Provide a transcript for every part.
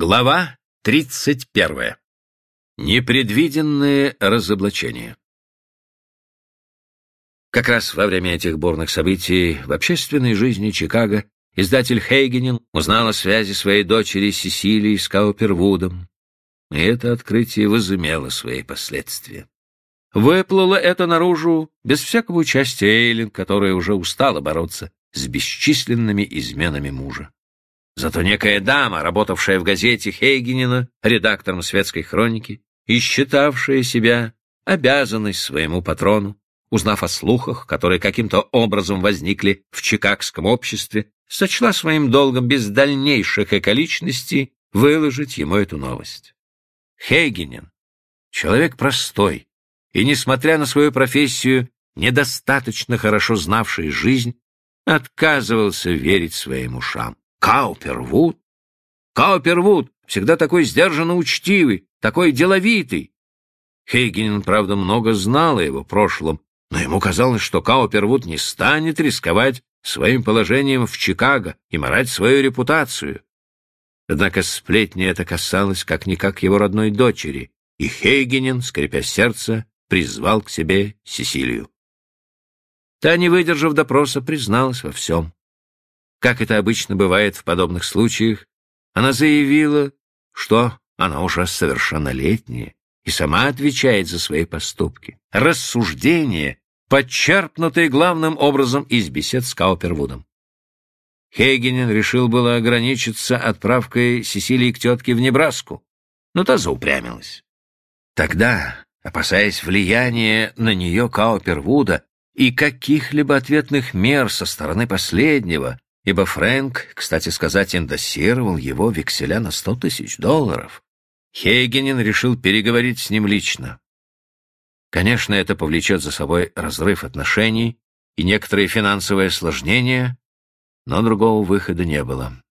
Глава 31. Непредвиденные разоблачения. Как раз во время этих бурных событий в общественной жизни Чикаго издатель Хейгенин узнал о связи своей дочери Сесилии с Каупервудом, и это открытие возымело свои последствия. Выплыло это наружу без всякого участия Эйлин, которая уже устала бороться с бесчисленными изменами мужа. Зато некая дама, работавшая в газете Хейгенина, редактором светской хроники, и считавшая себя обязанной своему патрону, узнав о слухах, которые каким-то образом возникли в чикагском обществе, сочла своим долгом без дальнейших околичностей выложить ему эту новость. Хейгенин, человек простой и, несмотря на свою профессию, недостаточно хорошо знавший жизнь, отказывался верить своим ушам. Каупервуд? Каупервуд, всегда такой сдержанно учтивый, такой деловитый. Хейгенин, правда, много знал о его прошлом, но ему казалось, что Каупервуд не станет рисковать своим положением в Чикаго и морать свою репутацию. Однако сплетни это касалось как-никак его родной дочери, и Хейгенин, скрипя сердце, призвал к себе Сесилию. Та, не выдержав допроса, призналась во всем. Как это обычно бывает в подобных случаях, она заявила, что она уже совершеннолетняя и сама отвечает за свои поступки. Рассуждения, подчерпнутые главным образом из бесед с Каупервудом. Хейгенен решил было ограничиться отправкой Сесилии к тетке в Небраску, но та заупрямилась. Тогда, опасаясь влияния на нее Каупервуда и каких-либо ответных мер со стороны последнего, ибо Фрэнк, кстати сказать, индосировал его векселя на сто тысяч долларов. Хейгенин решил переговорить с ним лично. Конечно, это повлечет за собой разрыв отношений и некоторые финансовые осложнения, но другого выхода не было.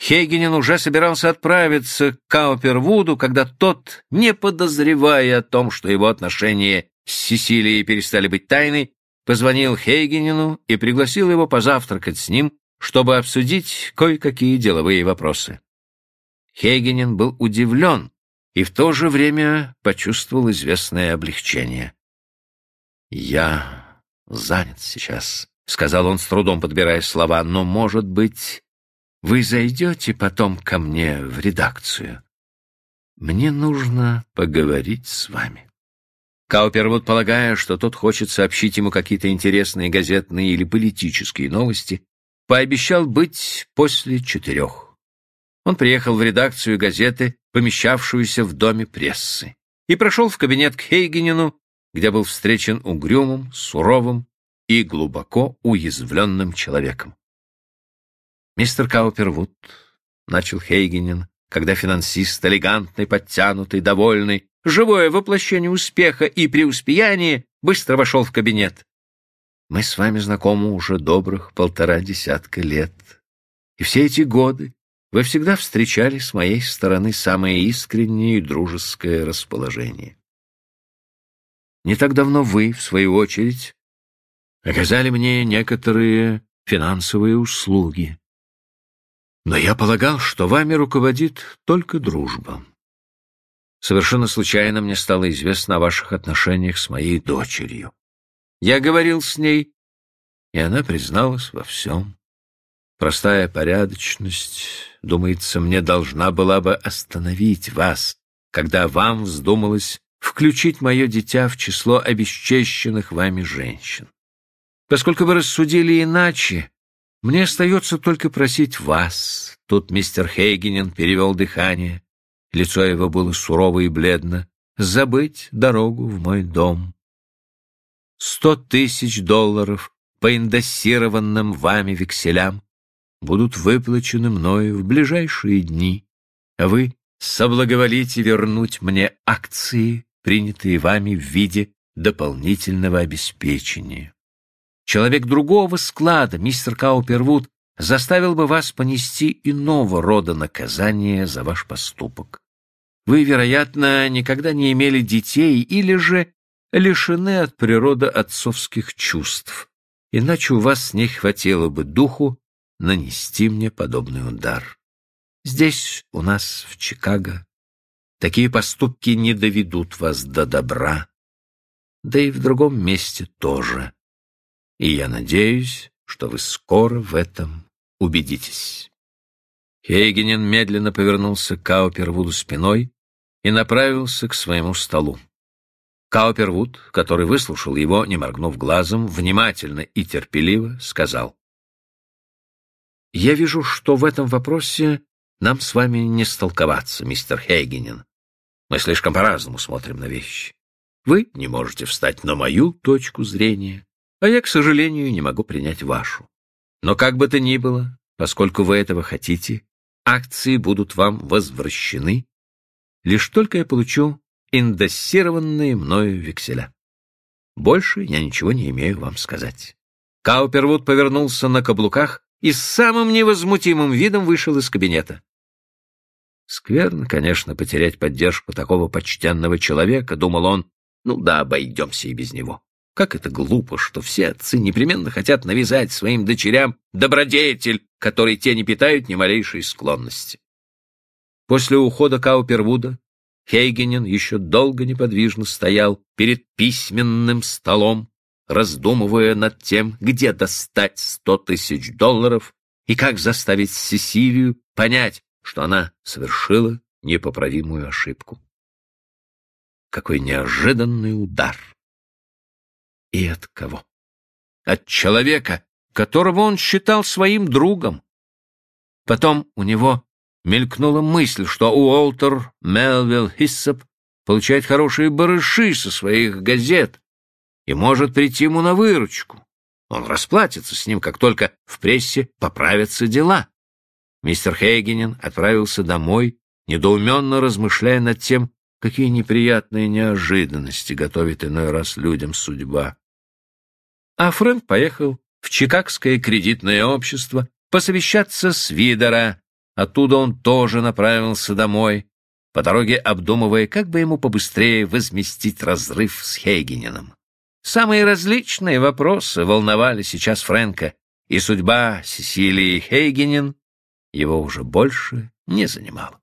Хейгенин уже собирался отправиться к Каупервуду, когда тот, не подозревая о том, что его отношения с Сесилией перестали быть тайной, позвонил Хейгенину и пригласил его позавтракать с ним чтобы обсудить кое-какие деловые вопросы. Хейгенен был удивлен и в то же время почувствовал известное облегчение. «Я занят сейчас», — сказал он с трудом, подбирая слова, «но, может быть, вы зайдете потом ко мне в редакцию? Мне нужно поговорить с вами». Каупервуд, полагая, что тот хочет сообщить ему какие-то интересные газетные или политические новости, пообещал быть после четырех. Он приехал в редакцию газеты, помещавшуюся в доме прессы, и прошел в кабинет к Хейгенину, где был встречен угрюмым, суровым и глубоко уязвленным человеком. «Мистер Каупервуд», — начал Хейгенин, когда финансист, элегантный, подтянутый, довольный, живое воплощение успеха и преуспеяния, быстро вошел в кабинет. Мы с вами знакомы уже добрых полтора десятка лет. И все эти годы вы всегда встречали с моей стороны самое искреннее и дружеское расположение. Не так давно вы, в свою очередь, оказали мне некоторые финансовые услуги. Но я полагал, что вами руководит только дружба. Совершенно случайно мне стало известно о ваших отношениях с моей дочерью. Я говорил с ней, и она призналась во всем. Простая порядочность, думается, мне должна была бы остановить вас, когда вам вздумалось включить мое дитя в число обесчещенных вами женщин. Поскольку вы рассудили иначе, мне остается только просить вас. Тут мистер Хейгенен перевел дыхание. Лицо его было сурово и бледно. Забыть дорогу в мой дом. Сто тысяч долларов по индоссированным вами векселям будут выплачены мною в ближайшие дни, а вы соблаговолите вернуть мне акции, принятые вами в виде дополнительного обеспечения. Человек другого склада, мистер Каупервуд, заставил бы вас понести иного рода наказание за ваш поступок. Вы, вероятно, никогда не имели детей или же лишены от природы отцовских чувств, иначе у вас не хватило бы духу нанести мне подобный удар. Здесь, у нас, в Чикаго, такие поступки не доведут вас до добра, да и в другом месте тоже. И я надеюсь, что вы скоро в этом убедитесь. Хейгенен медленно повернулся к Каупервуду спиной и направился к своему столу. Каупервуд, который выслушал его, не моргнув глазом, внимательно и терпеливо сказал. «Я вижу, что в этом вопросе нам с вами не столковаться, мистер Хейгенен. Мы слишком по-разному смотрим на вещи. Вы не можете встать на мою точку зрения, а я, к сожалению, не могу принять вашу. Но как бы то ни было, поскольку вы этого хотите, акции будут вам возвращены, лишь только я получу индоссированные мною векселя. Больше я ничего не имею вам сказать. Каупервуд повернулся на каблуках и с самым невозмутимым видом вышел из кабинета. Скверно, конечно, потерять поддержку такого почтенного человека, думал он. Ну да, обойдемся и без него. Как это глупо, что все отцы непременно хотят навязать своим дочерям добродетель, который те не питают ни малейшей склонности. После ухода Каупервуда Хейгенен еще долго неподвижно стоял перед письменным столом, раздумывая над тем, где достать сто тысяч долларов и как заставить Сесилию понять, что она совершила непоправимую ошибку. Какой неожиданный удар! И от кого? От человека, которого он считал своим другом. Потом у него мелькнула мысль, что Уолтер Мелвилл Хиссоп получает хорошие барыши со своих газет и может прийти ему на выручку. Он расплатится с ним, как только в прессе поправятся дела. Мистер Хейгенен отправился домой, недоуменно размышляя над тем, какие неприятные неожиданности готовит иной раз людям судьба. А Фрэнк поехал в Чикагское кредитное общество посовещаться с Видера, Оттуда он тоже направился домой, по дороге обдумывая, как бы ему побыстрее возместить разрыв с Хейгенином. Самые различные вопросы волновали сейчас Фрэнка, и судьба Сесилии Хейгенин его уже больше не занимала.